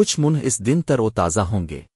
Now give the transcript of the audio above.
کچھ منہ اس دن تر و تازہ ہوں گے۔